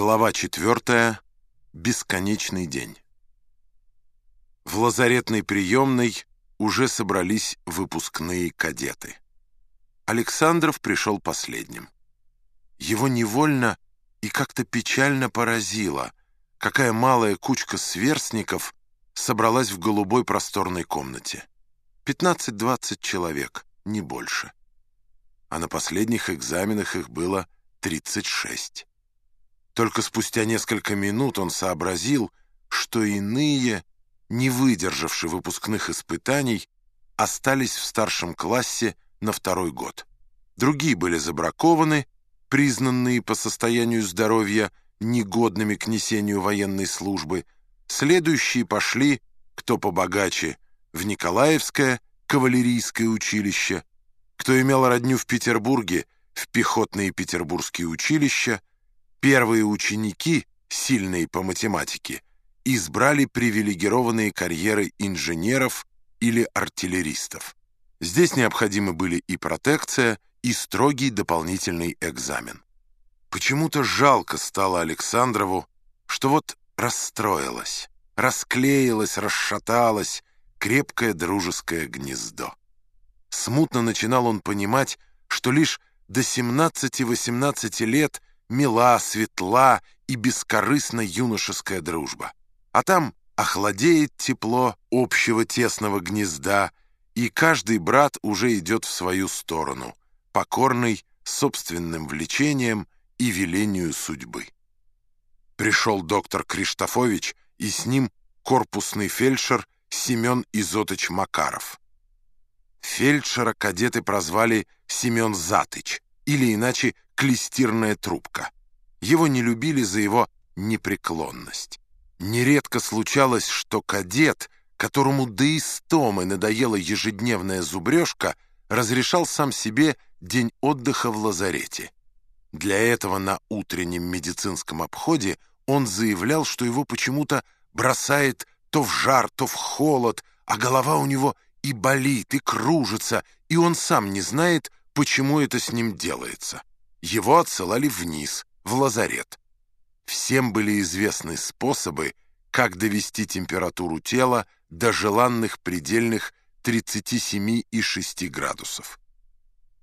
Глава четвертая. Бесконечный день. В лазаретной приемной уже собрались выпускные кадеты. Александров пришел последним. Его невольно и как-то печально поразило, какая малая кучка сверстников собралась в голубой просторной комнате. 15-20 человек, не больше. А на последних экзаменах их было 36. Только спустя несколько минут он сообразил, что иные, не выдержавшие выпускных испытаний, остались в старшем классе на второй год. Другие были забракованы, признанные по состоянию здоровья негодными к несению военной службы. Следующие пошли, кто побогаче, в Николаевское кавалерийское училище, кто имел родню в Петербурге, в пехотные петербургские училища, Первые ученики, сильные по математике, избрали привилегированные карьеры инженеров или артиллеристов. Здесь необходимы были и протекция, и строгий дополнительный экзамен. Почему-то жалко стало Александрову, что вот расстроилось, расклеилось, расшаталось крепкое дружеское гнездо. Смутно начинал он понимать, что лишь до 17-18 лет мила, светла и бескорыстна юношеская дружба. А там охладеет тепло общего тесного гнезда, и каждый брат уже идет в свою сторону, покорный собственным влечением и велению судьбы. Пришел доктор Криштофович, и с ним корпусный фельдшер Семен Изотыч Макаров. Фельдшера кадеты прозвали Семен Затыч, или иначе клестирная трубка. Его не любили за его непреклонность. Нередко случалось, что кадет, которому до истомы надоела ежедневная зубрежка, разрешал сам себе день отдыха в лазарете. Для этого на утреннем медицинском обходе он заявлял, что его почему-то бросает то в жар, то в холод, а голова у него и болит, и кружится, и он сам не знает, почему это с ним делается. Его отсылали вниз, в лазарет. Всем были известны способы, как довести температуру тела до желанных предельных 37,6 градусов.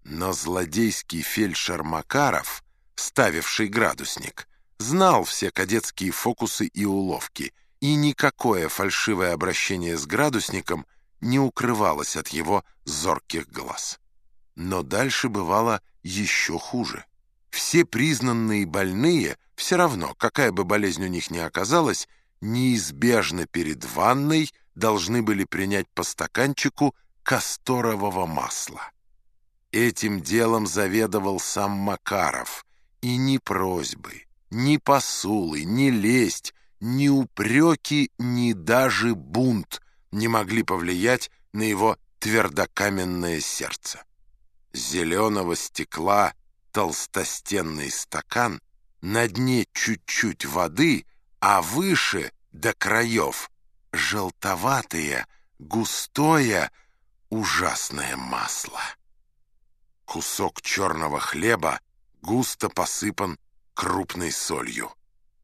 Но злодейский фельдшер Макаров, ставивший градусник, знал все кадетские фокусы и уловки, и никакое фальшивое обращение с градусником не укрывалось от его зорких глаз. Но дальше бывало еще хуже. Все признанные больные, все равно, какая бы болезнь у них ни оказалась, неизбежно перед ванной должны были принять по стаканчику касторового масла. Этим делом заведовал сам Макаров, и ни просьбы, ни посулы, ни лесть, ни упреки, ни даже бунт не могли повлиять на его твердокаменное сердце зеленого стекла толстостенный стакан, на дне чуть-чуть воды, а выше до краев желтоватое, густое, ужасное масло. Кусок черного хлеба густо посыпан крупной солью.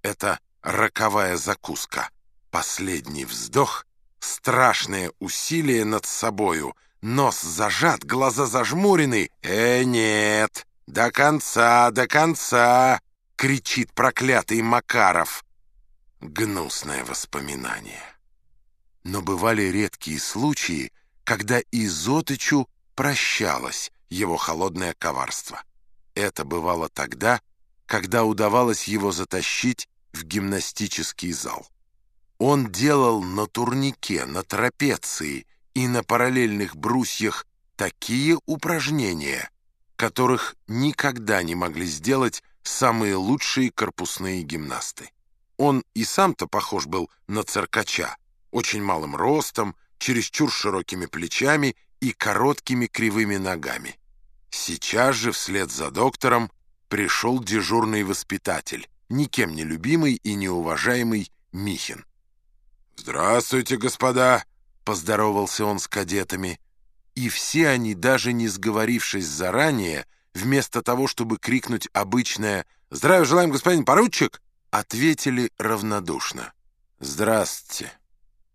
Это роковая закуска. Последний вздох, страшное усилие над собою — Нос зажат, глаза зажмурены. «Э, нет! До конца, до конца!» — кричит проклятый Макаров. Гнусное воспоминание. Но бывали редкие случаи, когда Изотычу прощалось его холодное коварство. Это бывало тогда, когда удавалось его затащить в гимнастический зал. Он делал на турнике, на трапеции и на параллельных брусьях такие упражнения, которых никогда не могли сделать самые лучшие корпусные гимнасты. Он и сам-то похож был на циркача, очень малым ростом, чересчур широкими плечами и короткими кривыми ногами. Сейчас же вслед за доктором пришел дежурный воспитатель, никем не любимый и неуважаемый Михин. «Здравствуйте, господа!» Поздоровался он с кадетами, и все они, даже не сговорившись заранее, вместо того, чтобы крикнуть обычное «Здравия желаем, господин поручик!», ответили равнодушно. «Здравствуйте».